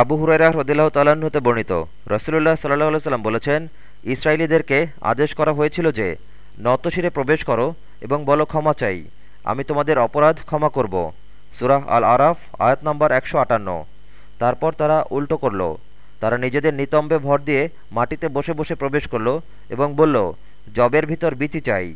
আবু হুরাইরা হ্রদিল্লাহ তালাহ হতে বর্ণিত। রসুল্লাহ সাল্লাহ সাল্লাম বলেছেন ইসরায়েলিদেরকে আদেশ করা হয়েছিল যে, নতশিরে প্রবেশ করো এবং বলো ক্ষমা চাই, আমি তোমাদের অপরাধ ক্ষমা করব। সুরাহ আল আরাফ আয়াত নম্বর একশো আটান্ন। তারপর তারা উল্টো করল। তারা নিজেদের নিতম্বে ভর দিয়ে মাটিতে বসে বসে প্রবেশ করল এবং বলল, জবের ভিতর বিচি চাই।